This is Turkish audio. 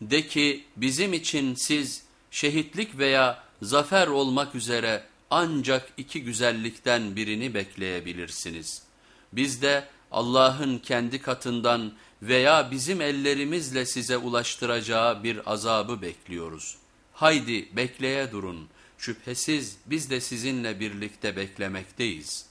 De ki bizim için siz şehitlik veya zafer olmak üzere ancak iki güzellikten birini bekleyebilirsiniz. Biz de Allah'ın kendi katından veya bizim ellerimizle size ulaştıracağı bir azabı bekliyoruz. Haydi bekleye durun, şüphesiz biz de sizinle birlikte beklemekteyiz.''